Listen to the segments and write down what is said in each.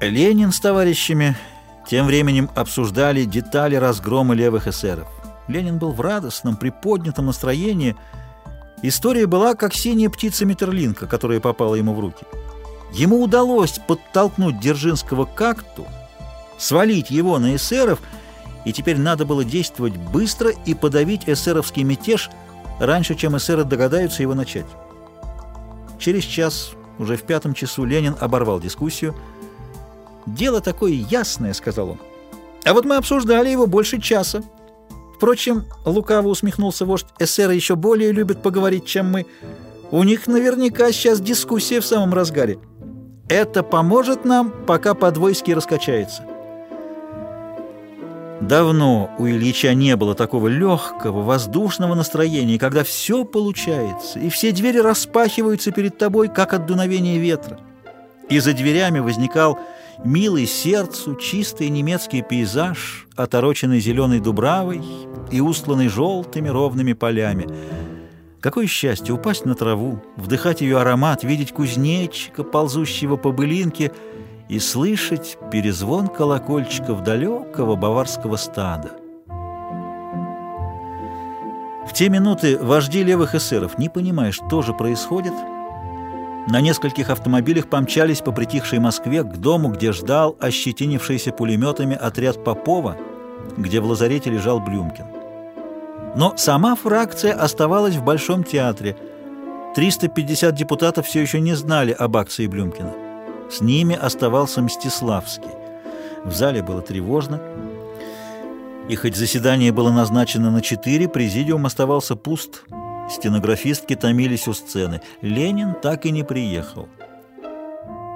Ленин с товарищами тем временем обсуждали детали разгрома левых эсеров. Ленин был в радостном, приподнятом настроении. История была как синяя птица Метерлинка, которая попала ему в руки. Ему удалось подтолкнуть Дзержинского к акту, свалить его на эсеров, и теперь надо было действовать быстро и подавить эсеровский мятеж раньше, чем эсеры догадаются его начать. Через час, уже в пятом часу, Ленин оборвал дискуссию – «Дело такое ясное», — сказал он. «А вот мы обсуждали его больше часа. Впрочем, лукаво усмехнулся вождь, эсеры еще более любят поговорить, чем мы. У них наверняка сейчас дискуссия в самом разгаре. Это поможет нам, пока подвойский раскачается». Давно у Ильича не было такого легкого, воздушного настроения, когда все получается, и все двери распахиваются перед тобой, как от дуновения ветра. И за дверями возникал милый сердцу чистый немецкий пейзаж, отороченный зеленой дубравой и устланный желтыми ровными полями. Какое счастье упасть на траву, вдыхать ее аромат, видеть кузнечика, ползущего по былинке, и слышать перезвон колокольчиков далекого баварского стада. В те минуты вожди левых эсеров, не понимая, что же происходит, — на нескольких автомобилях помчались по притихшей Москве к дому, где ждал ощетинившийся пулеметами отряд Попова, где в лазарете лежал Блюмкин. Но сама фракция оставалась в Большом театре. 350 депутатов все еще не знали об акции Блюмкина. С ними оставался Мстиславский. В зале было тревожно. И хоть заседание было назначено на 4, президиум оставался пуст – Стенографистки томились у сцены. Ленин так и не приехал.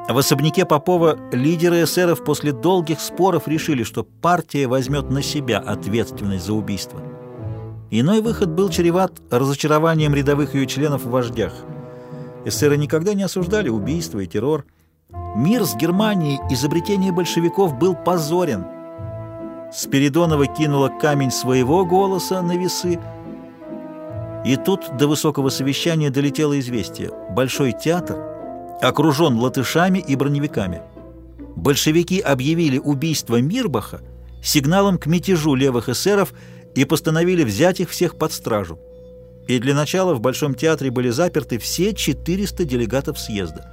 В особняке Попова лидеры эсеров после долгих споров решили, что партия возьмет на себя ответственность за убийство. Иной выход был чреват разочарованием рядовых ее членов в вождях. Эсеры никогда не осуждали убийство и террор. Мир с Германией, изобретение большевиков был позорен. Спиридонова кинула камень своего голоса на весы, и тут до высокого совещания долетело известие. Большой театр окружен латышами и броневиками. Большевики объявили убийство Мирбаха сигналом к мятежу левых эсеров и постановили взять их всех под стражу. И для начала в Большом театре были заперты все 400 делегатов съезда.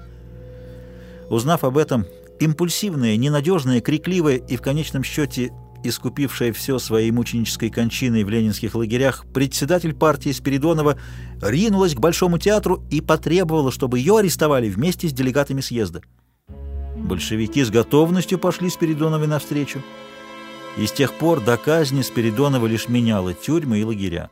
Узнав об этом, импульсивная, ненадежная, крикливая и в конечном счете искупившая все своей мученической кончиной в ленинских лагерях, председатель партии Спиридонова ринулась к Большому театру и потребовала, чтобы ее арестовали вместе с делегатами съезда. Большевики с готовностью пошли Спиридоновой навстречу, и с тех пор до казни Спиридонова лишь меняла тюрьмы и лагеря.